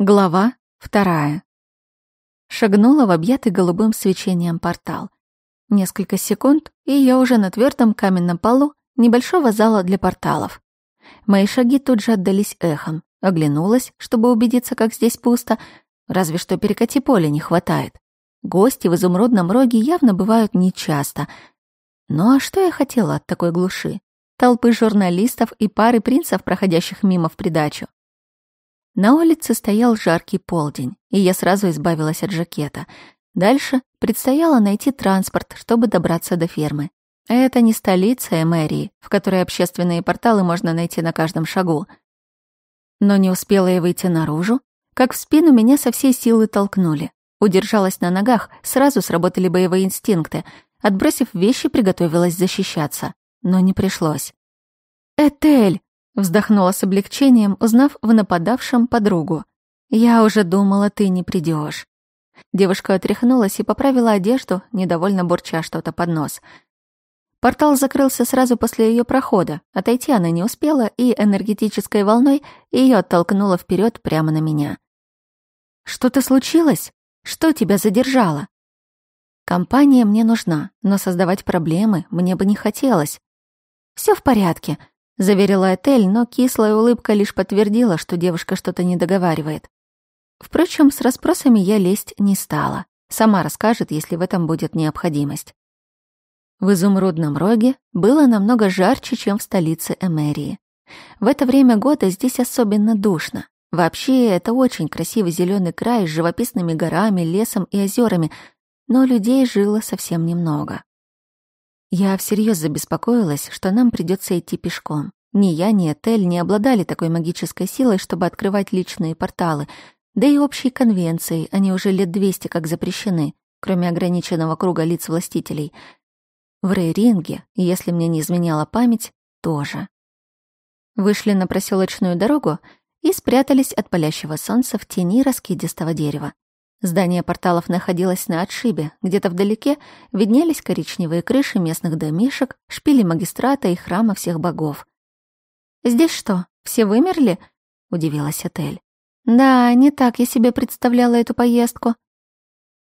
Глава вторая. Шагнула в объятый голубым свечением портал. Несколько секунд, и я уже на твердом каменном полу небольшого зала для порталов. Мои шаги тут же отдались эхом. Оглянулась, чтобы убедиться, как здесь пусто, разве что перекати поля не хватает. Гости в изумрудном роге явно бывают нечасто. Ну а что я хотела от такой глуши? Толпы журналистов и пары принцев, проходящих мимо в придачу. На улице стоял жаркий полдень, и я сразу избавилась от жакета. Дальше предстояло найти транспорт, чтобы добраться до фермы. Это не столица мэрии, в которой общественные порталы можно найти на каждом шагу. Но не успела я выйти наружу, как в спину меня со всей силы толкнули. Удержалась на ногах, сразу сработали боевые инстинкты. Отбросив вещи, приготовилась защищаться. Но не пришлось. «Этель!» Вздохнула с облегчением, узнав в нападавшем подругу. «Я уже думала, ты не придешь». Девушка отряхнулась и поправила одежду, недовольно бурча что-то под нос. Портал закрылся сразу после ее прохода. Отойти она не успела, и энергетической волной ее оттолкнуло вперед прямо на меня. «Что-то случилось? Что тебя задержало?» «Компания мне нужна, но создавать проблемы мне бы не хотелось». Все в порядке», Заверила Этель, но кислая улыбка лишь подтвердила, что девушка что-то не договаривает. Впрочем, с расспросами я лезть не стала. Сама расскажет, если в этом будет необходимость. В изумрудном роге было намного жарче, чем в столице Эмерии. В это время года здесь особенно душно. Вообще, это очень красивый зеленый край с живописными горами, лесом и озерами, но людей жило совсем немного. Я всерьез забеспокоилась, что нам придётся идти пешком. Ни я, ни Этель не обладали такой магической силой, чтобы открывать личные порталы, да и общей конвенцией они уже лет 200 как запрещены, кроме ограниченного круга лиц властителей. В Рейринге, если мне не изменяла память, тоже. Вышли на проселочную дорогу и спрятались от палящего солнца в тени раскидистого дерева. Здание порталов находилось на отшибе. Где-то вдалеке виднелись коричневые крыши местных домишек, шпили магистрата и храма всех богов. «Здесь что, все вымерли?» — удивилась отель. «Да, не так я себе представляла эту поездку».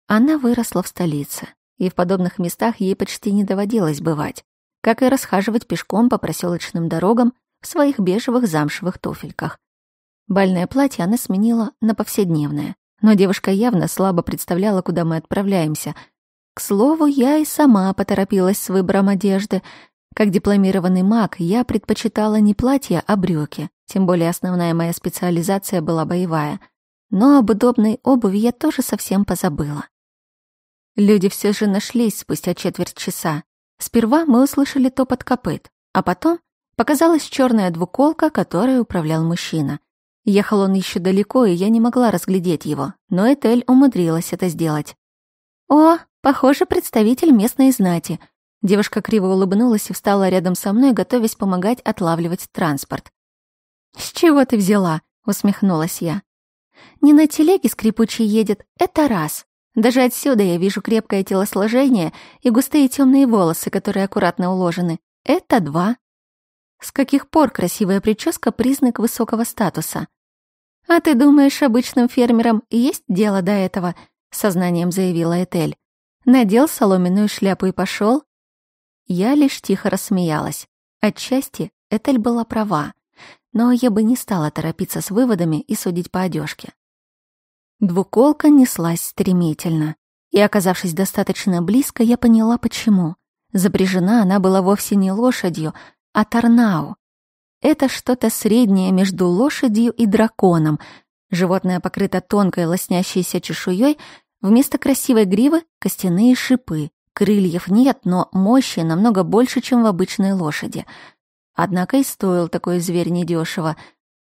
Она выросла в столице, и в подобных местах ей почти не доводилось бывать, как и расхаживать пешком по проселочным дорогам в своих бежевых замшевых туфельках. Бальное платье она сменила на повседневное но девушка явно слабо представляла, куда мы отправляемся. К слову, я и сама поторопилась с выбором одежды. Как дипломированный маг, я предпочитала не платья, а брюки. Тем более основная моя специализация была боевая. Но об удобной обуви я тоже совсем позабыла. Люди все же нашлись спустя четверть часа. Сперва мы услышали топот копыт, а потом показалась черная двуколка, которой управлял мужчина. Ехал он еще далеко, и я не могла разглядеть его, но Этель умудрилась это сделать. «О, похоже, представитель местной знати». Девушка криво улыбнулась и встала рядом со мной, готовясь помогать отлавливать транспорт. «С чего ты взяла?» — усмехнулась я. «Не на телеге скрипучий едет, это раз. Даже отсюда я вижу крепкое телосложение и густые темные волосы, которые аккуратно уложены. Это два. С каких пор красивая прическа – признак высокого статуса? «А ты думаешь, обычным фермерам есть дело до этого?» – сознанием заявила Этель. Надел соломенную шляпу и пошел. Я лишь тихо рассмеялась. Отчасти Этель была права, но я бы не стала торопиться с выводами и судить по одежке. Двуколка неслась стремительно. И, оказавшись достаточно близко, я поняла, почему. Запряжена она была вовсе не лошадью, Аторнау. Это что-то среднее между лошадью и драконом. Животное покрыто тонкой лоснящейся чешуей, вместо красивой гривы — костяные шипы. Крыльев нет, но мощи намного больше, чем в обычной лошади. Однако и стоил такой зверь недешево.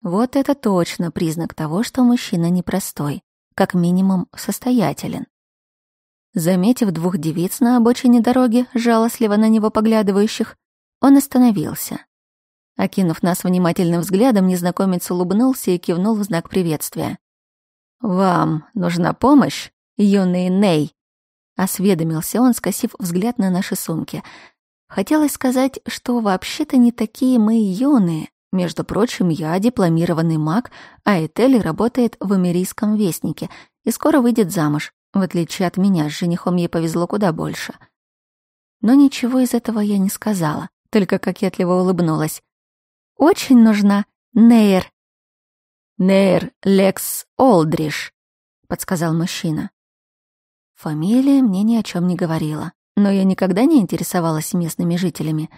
Вот это точно признак того, что мужчина непростой, как минимум состоятелен. Заметив двух девиц на обочине дороги, жалостливо на него поглядывающих, он остановился. Окинув нас внимательным взглядом, незнакомец улыбнулся и кивнул в знак приветствия. «Вам нужна помощь, юный Ней?» Осведомился он, скосив взгляд на наши сумки. Хотелось сказать, что вообще-то не такие мы юные. Между прочим, я дипломированный маг, а Этель работает в Эмирийском вестнике и скоро выйдет замуж. В отличие от меня, с женихом ей повезло куда больше. Но ничего из этого я не сказала только кокетливо улыбнулась. «Очень нужна Нейр». «Нейр Лекс Олдриш», — подсказал мужчина. Фамилия мне ни о чем не говорила, но я никогда не интересовалась местными жителями.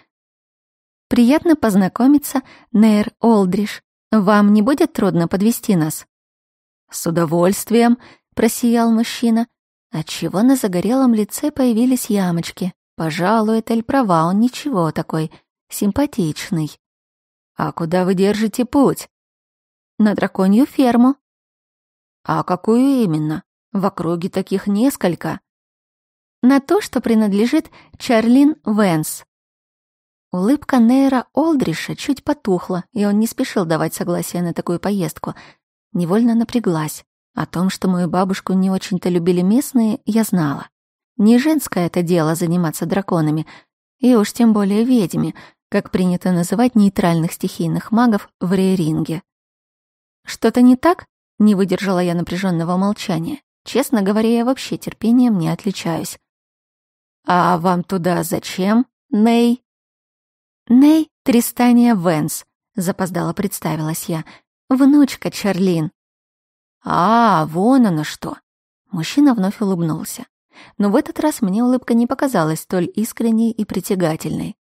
«Приятно познакомиться, Нейр Олдриш. Вам не будет трудно подвести нас?» «С удовольствием», — просиял мужчина, отчего на загорелом лице появились ямочки. Пожалуй, Тель права, он ничего такой симпатичный. А куда вы держите путь? На драконью ферму. А какую именно? В округе таких несколько. На то, что принадлежит Чарлин Вэнс. Улыбка Нейра Олдриша чуть потухла, и он не спешил давать согласие на такую поездку. Невольно напряглась. О том, что мою бабушку не очень-то любили местные, я знала. Не женское это дело заниматься драконами, и уж тем более ведьми, как принято называть нейтральных стихийных магов в рейринге. «Что-то не так?» — не выдержала я напряженного молчания. Честно говоря, я вообще терпением не отличаюсь. «А вам туда зачем, Ней?» «Ней Тристания Венс», — запоздала представилась я. «Внучка Чарлин». «А, вон оно что!» Мужчина вновь улыбнулся но в этот раз мне улыбка не показалась столь искренней и притягательной.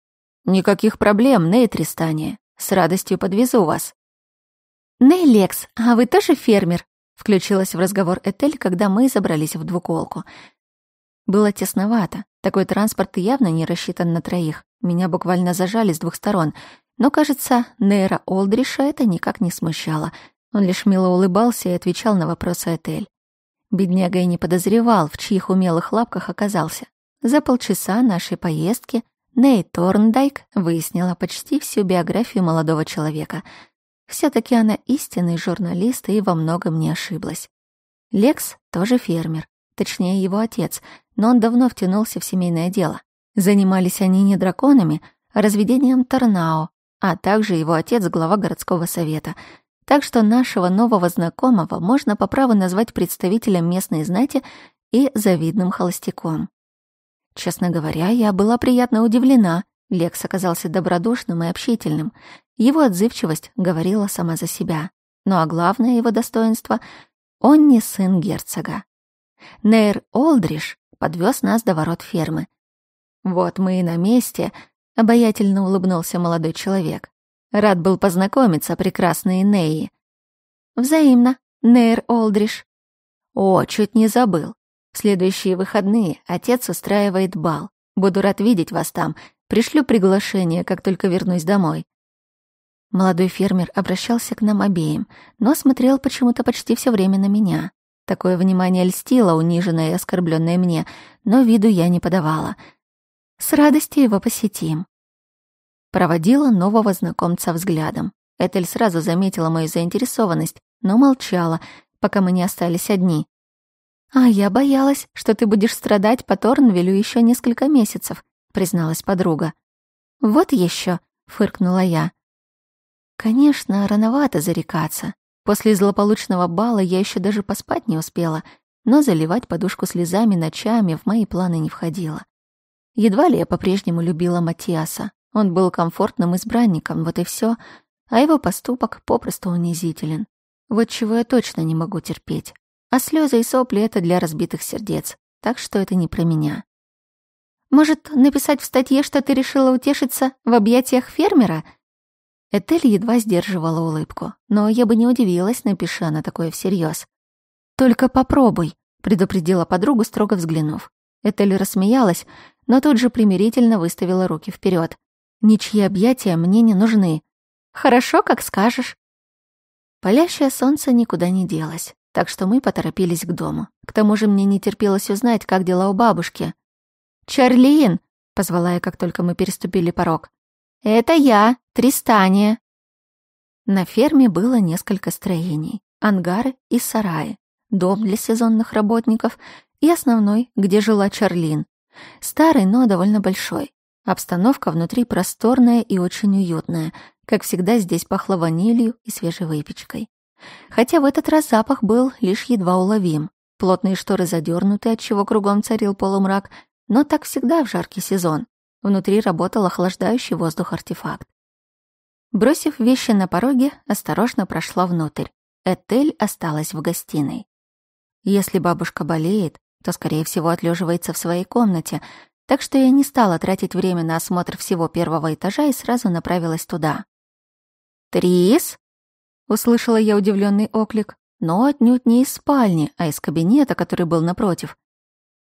«Никаких проблем, Ней Тристане. С радостью подвезу вас». Нейлекс, а вы тоже фермер?» — включилась в разговор Этель, когда мы забрались в двуколку. Было тесновато. Такой транспорт явно не рассчитан на троих. Меня буквально зажали с двух сторон. Но, кажется, Нейра Олдриша это никак не смущало. Он лишь мило улыбался и отвечал на вопросы Этель. Бедняга и не подозревал, в чьих умелых лапках оказался. За полчаса нашей поездки Ней Торндайк выяснила почти всю биографию молодого человека. все таки она истинный журналист и во многом не ошиблась. Лекс тоже фермер, точнее его отец, но он давно втянулся в семейное дело. Занимались они не драконами, а разведением Торнао, а также его отец — глава городского совета — так что нашего нового знакомого можно по праву назвать представителем местной знати и завидным холостяком. Честно говоря, я была приятно удивлена. Лекс оказался добродушным и общительным. Его отзывчивость говорила сама за себя. Ну а главное его достоинство — он не сын герцога. Нейр Олдриш подвез нас до ворот фермы. «Вот мы и на месте», — обаятельно улыбнулся молодой человек. Рад был познакомиться, прекрасный Неи. Взаимно, Нейр Олдриш. О, чуть не забыл. В следующие выходные отец устраивает бал. Буду рад видеть вас там. Пришлю приглашение, как только вернусь домой. Молодой фермер обращался к нам обеим, но смотрел почему-то почти все время на меня. Такое внимание льстило униженное и оскорбленное мне, но виду я не подавала. С радостью его посетим проводила нового знакомца взглядом. Этель сразу заметила мою заинтересованность, но молчала, пока мы не остались одни. «А я боялась, что ты будешь страдать по Торнвилю еще несколько месяцев», призналась подруга. «Вот еще», — фыркнула я. Конечно, рановато зарекаться. После злополучного бала я еще даже поспать не успела, но заливать подушку слезами ночами в мои планы не входило. Едва ли я по-прежнему любила Матиаса. Он был комфортным избранником, вот и все, а его поступок попросту унизителен. Вот чего я точно не могу терпеть. А слезы и сопли — это для разбитых сердец, так что это не про меня. Может, написать в статье, что ты решила утешиться в объятиях фермера? Этель едва сдерживала улыбку, но я бы не удивилась, напиши она такое всерьез. «Только попробуй», — предупредила подругу, строго взглянув. Этель рассмеялась, но тут же примирительно выставила руки вперед. Ничьи объятия мне не нужны. Хорошо, как скажешь. Палящее солнце никуда не делось, так что мы поторопились к дому. К тому же мне не терпелось узнать, как дела у бабушки. «Чарлин!» — позвала я, как только мы переступили порог. «Это я, Тристания!» На ферме было несколько строений. Ангары и сараи, дом для сезонных работников и основной, где жила Чарлин. Старый, но довольно большой. Обстановка внутри просторная и очень уютная. Как всегда, здесь пахло ванилью и свежей выпечкой. Хотя в этот раз запах был лишь едва уловим. Плотные шторы задернуты, отчего кругом царил полумрак, но так всегда в жаркий сезон. Внутри работал охлаждающий воздух артефакт. Бросив вещи на пороге, осторожно прошла внутрь. Этель осталась в гостиной. Если бабушка болеет, то, скорее всего, отлеживается в своей комнате, так что я не стала тратить время на осмотр всего первого этажа и сразу направилась туда. «Трис?» — услышала я удивленный оклик, но отнюдь не из спальни, а из кабинета, который был напротив.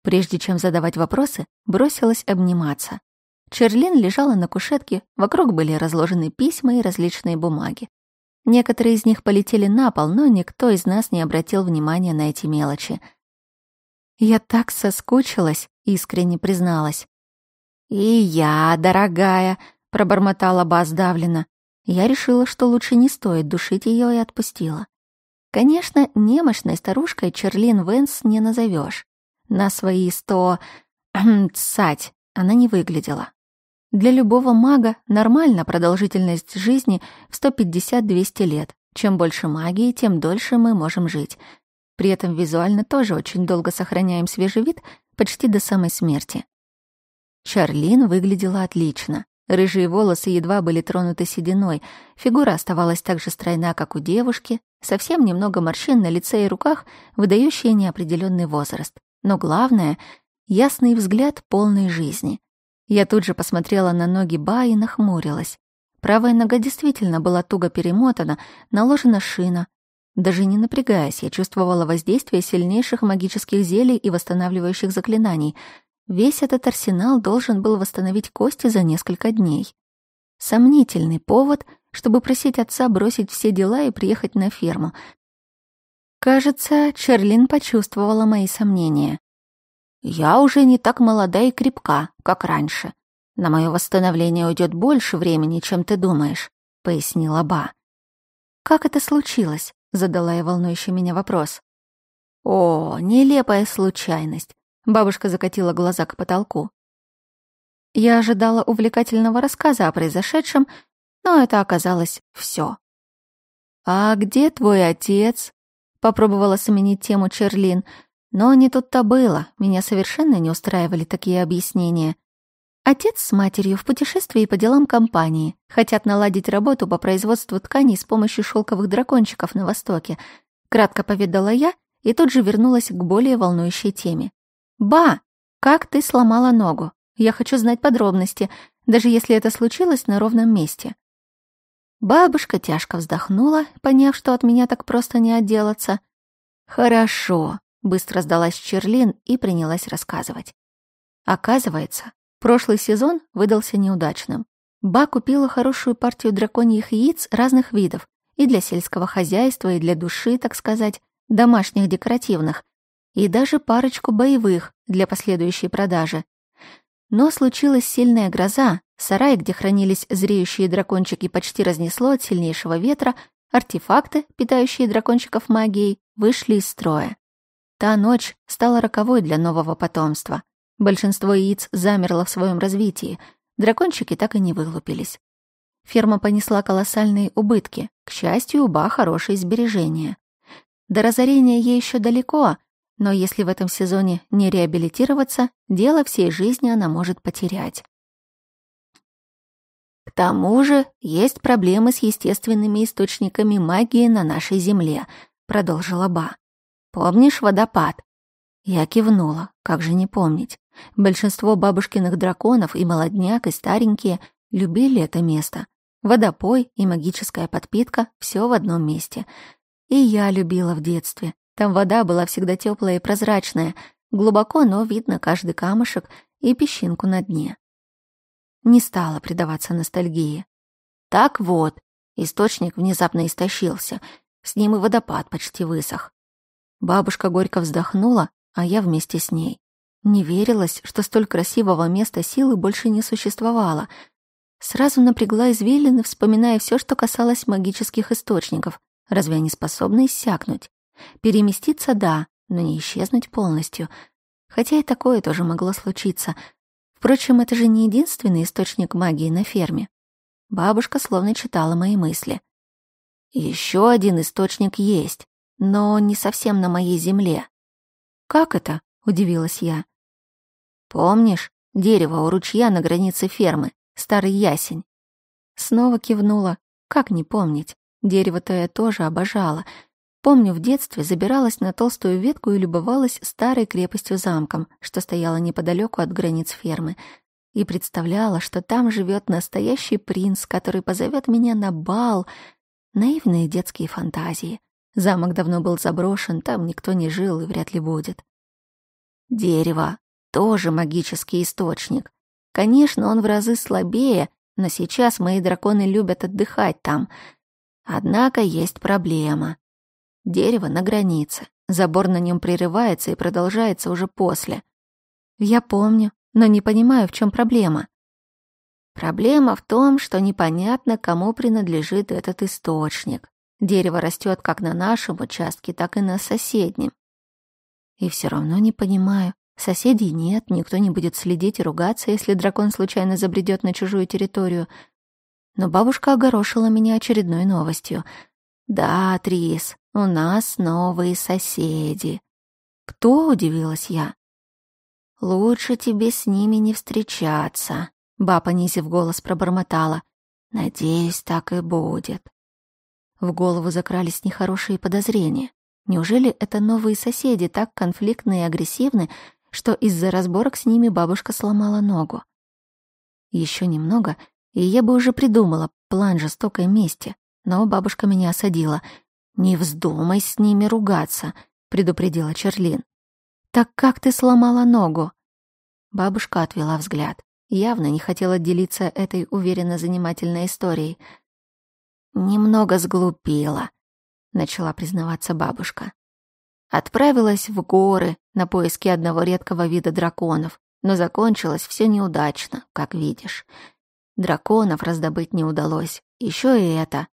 Прежде чем задавать вопросы, бросилась обниматься. Черлин лежала на кушетке, вокруг были разложены письма и различные бумаги. Некоторые из них полетели на пол, но никто из нас не обратил внимания на эти мелочи — я так соскучилась, искренне призналась. «И я, дорогая», — пробормотала Ба сдавленно. Я решила, что лучше не стоит душить ее и отпустила. Конечно, немощной старушкой Черлин Вэнс не назовешь. На свои сто... цать она не выглядела. Для любого мага нормально продолжительность жизни в 150-200 лет. Чем больше магии, тем дольше мы можем жить. При этом визуально тоже очень долго сохраняем свежий вид почти до самой смерти. Чарлин выглядела отлично. Рыжие волосы едва были тронуты сединой, фигура оставалась так же стройна, как у девушки, совсем немного морщин на лице и руках, выдающие неопределенный возраст. Но главное — ясный взгляд полной жизни. Я тут же посмотрела на ноги Ба и нахмурилась. Правая нога действительно была туго перемотана, наложена шина, даже не напрягаясь, я чувствовала воздействие сильнейших магических зелий и восстанавливающих заклинаний. Весь этот арсенал должен был восстановить кости за несколько дней. Сомнительный повод, чтобы просить отца бросить все дела и приехать на ферму. Кажется, Черлин почувствовала мои сомнения. «Я уже не так молода и крепка, как раньше. На мое восстановление уйдет больше времени, чем ты думаешь», — пояснила Ба. «Как это случилось?» — задала я волнующий меня вопрос. «О, нелепая случайность!» — бабушка закатила глаза к потолку. Я ожидала увлекательного рассказа о произошедшем, но это оказалось все. «А где твой отец?» — попробовала сменить тему Черлин, но не тут-то было, меня совершенно не устраивали такие объяснения. Отец с матерью в путешествии по делам компании. Хотят наладить работу по производству тканей с помощью шелковых дракончиков на Востоке. Кратко поведала я и тут же вернулась к более волнующей теме. «Ба, как ты сломала ногу? Я хочу знать подробности, даже если это случилось на ровном месте». Бабушка тяжко вздохнула, поняв, что от меня так просто не отделаться. «Хорошо», — быстро сдалась Черлин и принялась рассказывать. Оказывается, Прошлый сезон выдался неудачным. Ба купила хорошую партию драконьих яиц разных видов, и для сельского хозяйства, и для души, так сказать, домашних декоративных, и даже парочку боевых для последующей продажи. Но случилась сильная гроза, сарай, где хранились зреющие дракончики, почти разнесло от сильнейшего ветра, артефакты, питающие дракончиков магией, вышли из строя. Та ночь стала роковой для нового потомства. Большинство яиц замерло в своем развитии. Дракончики так и не вылупились. Ферма понесла колоссальные убытки. К счастью, у Ба хорошие сбережения. До разорения ей еще далеко, но если в этом сезоне не реабилитироваться, дело всей жизни она может потерять. К тому же есть проблемы с естественными источниками магии на нашей земле, продолжила Ба. Помнишь водопад? Я кивнула, как же не помнить. Большинство бабушкиных драконов и молодняк, и старенькие любили это место. Водопой и магическая подпитка — все в одном месте. И я любила в детстве. Там вода была всегда теплая и прозрачная, глубоко, но видно каждый камушек и песчинку на дне. Не стала предаваться ностальгии. Так вот, источник внезапно истощился, с ним и водопад почти высох. Бабушка горько вздохнула, а я вместе с ней. Не верилось, что столь красивого места силы больше не существовало. Сразу напрягла извилины, вспоминая все, что касалось магических источников. Разве они способны иссякнуть? Переместиться — да, но не исчезнуть полностью. Хотя и такое тоже могло случиться. Впрочем, это же не единственный источник магии на ферме. Бабушка словно читала мои мысли. Еще один источник есть, но не совсем на моей земле». «Как это?» — удивилась я. Помнишь, дерево у ручья на границе фермы, старый ясень?» Снова кивнула. Как не помнить? Дерево-то я тоже обожала. Помню, в детстве забиралась на толстую ветку и любовалась старой крепостью-замком, что стояла неподалеку от границ фермы, и представляла, что там живет настоящий принц, который позовет меня на бал. Наивные детские фантазии. Замок давно был заброшен, там никто не жил и вряд ли будет. «Дерево», тоже магический источник. Конечно, он в разы слабее, но сейчас мои драконы любят отдыхать там. Однако есть проблема. Дерево на границе. Забор на нем прерывается и продолжается уже после. Я помню, но не понимаю, в чем проблема. Проблема в том, что непонятно, кому принадлежит этот источник. Дерево растет как на нашем участке, так и на соседнем. И все равно не понимаю, Соседей нет, никто не будет следить и ругаться, если дракон случайно забредет на чужую территорию. Но бабушка огорошила меня очередной новостью. «Да, Трис, у нас новые соседи». «Кто?» — удивилась я. «Лучше тебе с ними не встречаться», — баба, низив голос, пробормотала. «Надеюсь, так и будет». В голову закрались нехорошие подозрения. Неужели это новые соседи так конфликтны и агрессивны, что из-за разборок с ними бабушка сломала ногу. Еще немного, и я бы уже придумала план жестокой мести, но бабушка меня осадила. «Не вздумай с ними ругаться», — предупредила Черлин. «Так как ты сломала ногу?» Бабушка отвела взгляд. Явно не хотела делиться этой уверенно занимательной историей. «Немного сглупила», — начала признаваться бабушка. Отправилась в горы на поиски одного редкого вида драконов, но закончилось все неудачно, как видишь. Драконов раздобыть не удалось. Еще и это.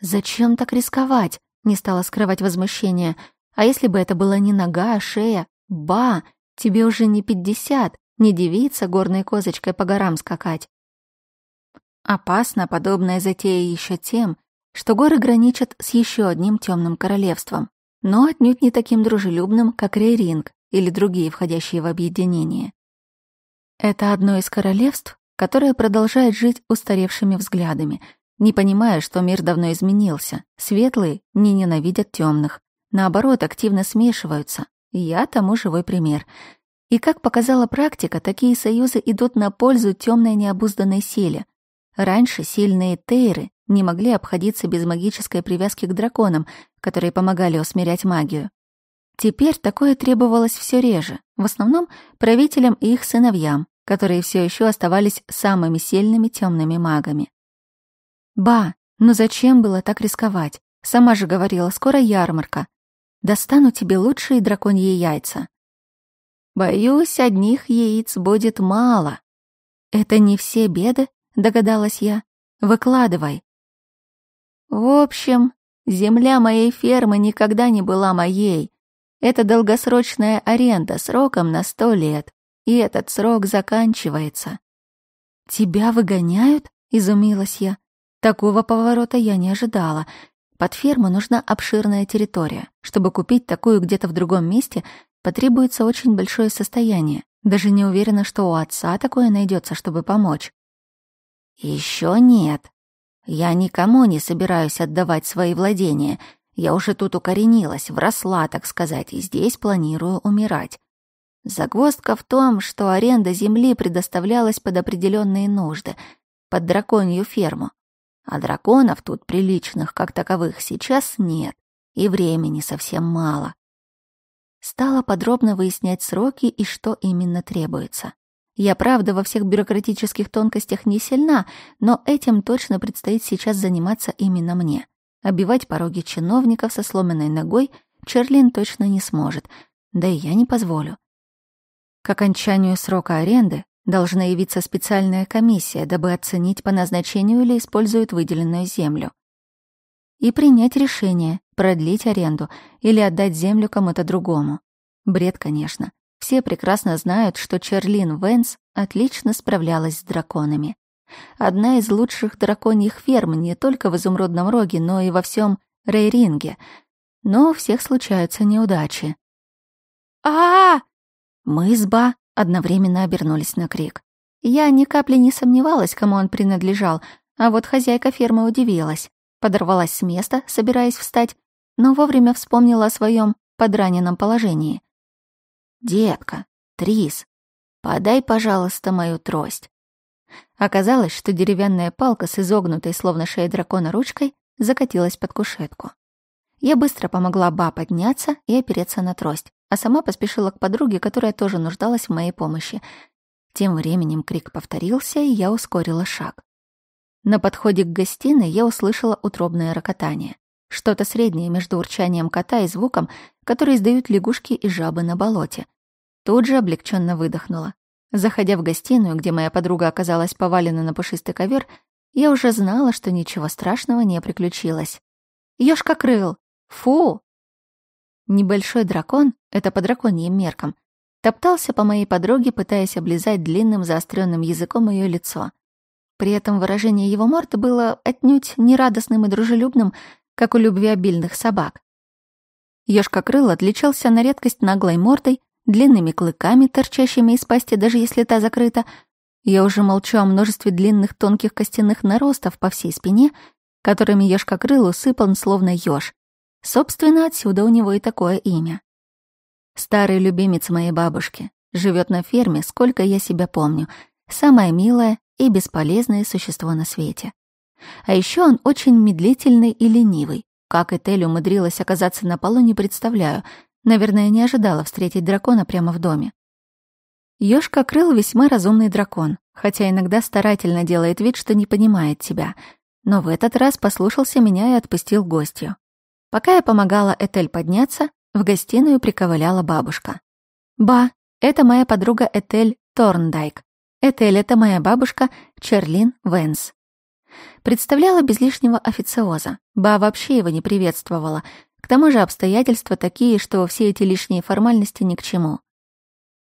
«Зачем так рисковать?» — не стала скрывать возмущение. «А если бы это была не нога, а шея? Ба! Тебе уже не пятьдесят, не девица горной козочкой по горам скакать». Опасно подобная затея еще тем, что горы граничат с еще одним темным королевством но отнюдь не таким дружелюбным, как Рейринг или другие входящие в объединение. Это одно из королевств, которое продолжает жить устаревшими взглядами, не понимая, что мир давно изменился. Светлые не ненавидят темных, наоборот, активно смешиваются. Я тому живой пример. И как показала практика, такие союзы идут на пользу темной необузданной силе. Раньше сильные тейры не могли обходиться без магической привязки к драконам, которые помогали усмирять магию. Теперь такое требовалось все реже, в основном правителям и их сыновьям, которые все еще оставались самыми сильными темными магами. «Ба, ну зачем было так рисковать? Сама же говорила, скоро ярмарка. Достану тебе лучшие драконьи яйца». «Боюсь, одних яиц будет мало». «Это не все беды», — догадалась я. «Выкладывай, в общем, земля моей фермы никогда не была моей. Это долгосрочная аренда сроком на сто лет, и этот срок заканчивается. «Тебя выгоняют?» — изумилась я. Такого поворота я не ожидала. Под ферму нужна обширная территория. Чтобы купить такую где-то в другом месте, потребуется очень большое состояние. Даже не уверена, что у отца такое найдется, чтобы помочь. Еще нет», я никому не собираюсь отдавать свои владения. Я уже тут укоренилась, вросла, так сказать, и здесь планирую умирать. Загвоздка в том, что аренда земли предоставлялась под определенные нужды, под драконью ферму. А драконов тут приличных, как таковых, сейчас нет, и времени совсем мало. Стала подробно выяснять сроки и что именно требуется. Я, правда, во всех бюрократических тонкостях не сильна, но этим точно предстоит сейчас заниматься именно мне. Обивать пороги чиновников со сломанной ногой Черлин точно не сможет, да и я не позволю. К окончанию срока аренды должна явиться специальная комиссия, дабы оценить по назначению или используют выделенную землю. И принять решение, продлить аренду или отдать землю кому-то другому. Бред, конечно. Все прекрасно знают, что Черлин Венс отлично справлялась с драконами. Одна из лучших драконьих ферм не только в Изумрудном Роге, но и во всем Рейринге. Но у всех случаются неудачи. а а, -а! Мы с Ба одновременно обернулись на крик. Я ни капли не сомневалась, кому он принадлежал, а вот хозяйка фермы удивилась. Подорвалась с места, собираясь встать, но вовремя вспомнила о своем подраненном положении. «Детка, Трис, подай, пожалуйста, мою трость». Оказалось, что деревянная палка с изогнутой, словно шея дракона, ручкой закатилась под кушетку. Я быстро помогла Ба подняться и опереться на трость, а сама поспешила к подруге, которая тоже нуждалась в моей помощи. Тем временем крик повторился, и я ускорила шаг. На подходе к гостиной я услышала утробное рокотание. Что-то среднее между урчанием кота и звуком, которые издают лягушки и жабы на болоте. Тут же облегченно выдохнула. Заходя в гостиную, где моя подруга оказалась повалена на пушистый ковер, я уже знала, что ничего страшного не приключилось. Ёшка крыл! Фу! Небольшой дракон, это по драконьим меркам, топтался по моей подруге, пытаясь облизать длинным заостренным языком ее лицо. При этом выражение его морды было отнюдь не радостным и дружелюбным, как у любвеобильных собак. Ешкокрыл отличался на редкость наглой мордой, длинными клыками, торчащими из пасти, даже если та закрыта. Я уже молчу о множестве длинных тонких костяных наростов по всей спине, которыми ешкокрыл усыпан словно ёж. Собственно, отсюда у него и такое имя. Старый любимец моей бабушки. Живет на ферме, сколько я себя помню. Самое милое и бесполезное существо на свете. А ещё он очень медлительный и ленивый. Как Этель умудрилась оказаться на полу, не представляю. Наверное, не ожидала встретить дракона прямо в доме. Ёшка крыл весьма разумный дракон, хотя иногда старательно делает вид, что не понимает тебя. Но в этот раз послушался меня и отпустил гостью. Пока я помогала Этель подняться, в гостиную приковыляла бабушка. «Ба, это моя подруга Этель Торндайк. Этель — это моя бабушка Черлин Венс представляла без лишнего официоза. Ба вообще его не приветствовала. К тому же обстоятельства такие, что все эти лишние формальности ни к чему.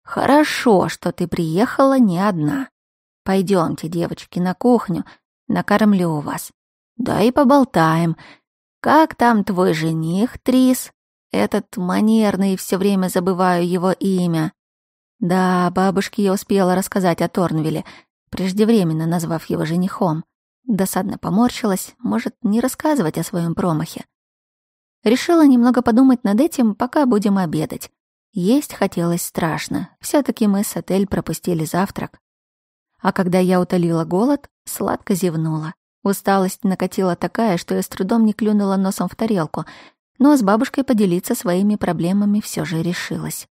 «Хорошо, что ты приехала не одна. Пойдемте, девочки, на кухню. Накормлю вас. Да и поболтаем. Как там твой жених, Трис? Этот манерный, все время забываю его имя». Да, бабушке я успела рассказать о Торнвилле, преждевременно назвав его женихом. Досадно поморщилась, может, не рассказывать о своем промахе. Решила немного подумать над этим, пока будем обедать. Есть хотелось страшно. все таки мы с отель пропустили завтрак. А когда я утолила голод, сладко зевнула. Усталость накатила такая, что я с трудом не клюнула носом в тарелку, но с бабушкой поделиться своими проблемами все же решилась.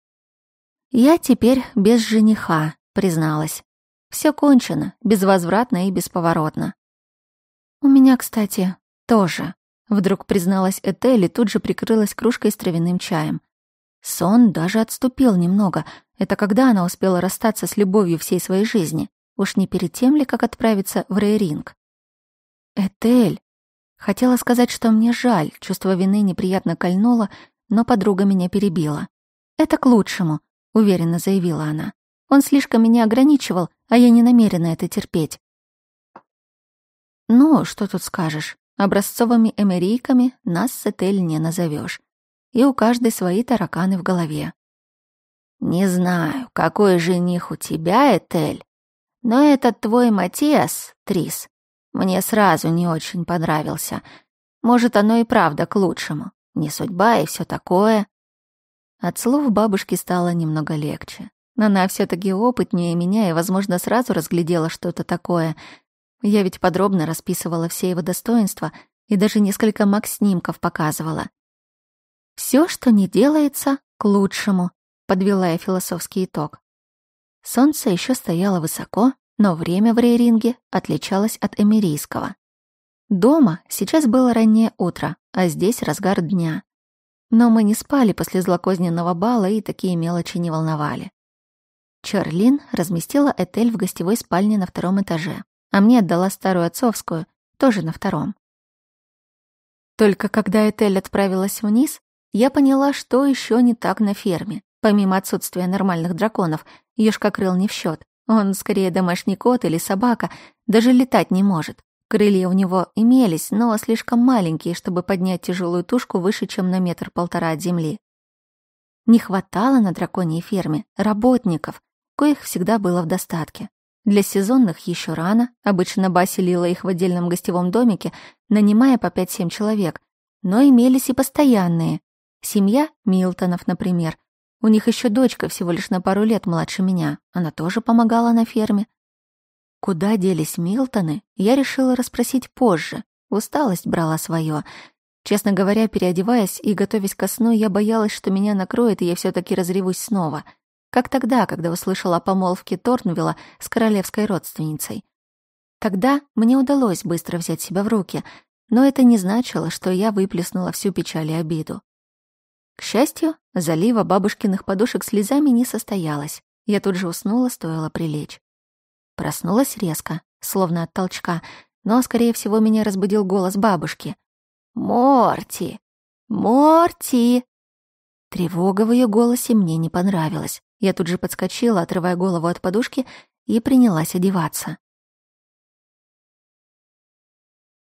«Я теперь без жениха», — призналась. Все кончено, безвозвратно и бесповоротно. «У меня, кстати, тоже», — вдруг призналась Этель и тут же прикрылась кружкой с травяным чаем. Сон даже отступил немного. Это когда она успела расстаться с любовью всей своей жизни. Уж не перед тем ли, как отправиться в Рейринг? «Этель!» Хотела сказать, что мне жаль, чувство вины неприятно кольнуло, но подруга меня перебила. «Это к лучшему», — уверенно заявила она. «Он слишком меня ограничивал, а я не намерена это терпеть. Ну, что тут скажешь, образцовыми эмерийками нас с Этель не назовешь. И у каждой свои тараканы в голове. Не знаю, какой жених у тебя, Этель, но этот твой Матиас, Трис, мне сразу не очень понравился. Может, оно и правда к лучшему. Не судьба и все такое. От слов бабушки стало немного легче. Но она все таки опытнее меня и, возможно, сразу разглядела что-то такое, я ведь подробно расписывала все его достоинства и даже несколько макснимков показывала. «Все, что не делается, к лучшему», — подвела я философский итог. Солнце еще стояло высоко, но время в Рейринге отличалось от эмирийского. Дома сейчас было раннее утро, а здесь разгар дня. Но мы не спали после злокозненного бала и такие мелочи не волновали. Чарлин разместила Этель в гостевой спальне на втором этаже а мне отдала старую отцовскую, тоже на втором. Только когда Этель отправилась вниз, я поняла, что еще не так на ферме. Помимо отсутствия нормальных драконов, Ёшка крыл не в счет. Он скорее домашний кот или собака, даже летать не может. Крылья у него имелись, но слишком маленькие, чтобы поднять тяжелую тушку выше, чем на метр-полтора от земли. Не хватало на драконьей ферме работников, коих всегда было в достатке. Для сезонных еще рано, обычно Бася лила их в отдельном гостевом домике, нанимая по 5-7 человек, но имелись и постоянные. Семья Милтонов, например. У них еще дочка всего лишь на пару лет младше меня, она тоже помогала на ферме. Куда делись Милтоны, я решила расспросить позже. Усталость брала свое. Честно говоря, переодеваясь и готовясь ко сну, я боялась, что меня накроет, и я все таки разревусь снова — как тогда, когда услышала о помолвке Торнвилла с королевской родственницей. Тогда мне удалось быстро взять себя в руки, но это не значило, что я выплеснула всю печаль и обиду. К счастью, залива бабушкиных подушек слезами не состоялась. Я тут же уснула, стоило прилечь. Проснулась резко, словно от толчка, но, скорее всего, меня разбудил голос бабушки. «Морти! Морти!» Тревога в ее голосе мне не понравилась. Я тут же подскочила, отрывая голову от подушки, и принялась одеваться.